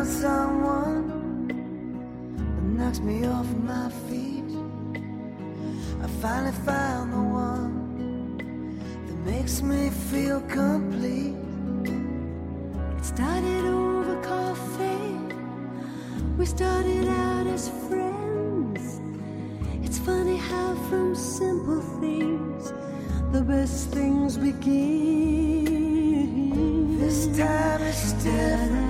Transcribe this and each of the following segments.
found someone that knocks me off my feet. I finally found the one that makes me feel complete. It started over coffee. We started out as friends. It's funny how from simple things the best things begin. This time is different.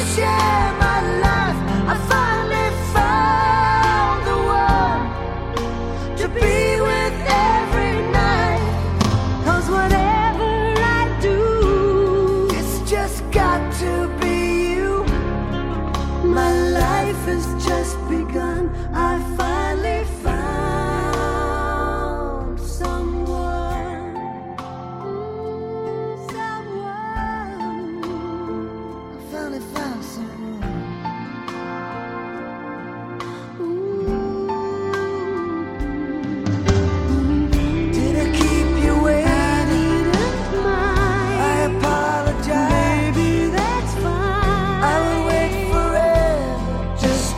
Yeah. share.